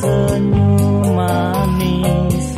Senyum manis.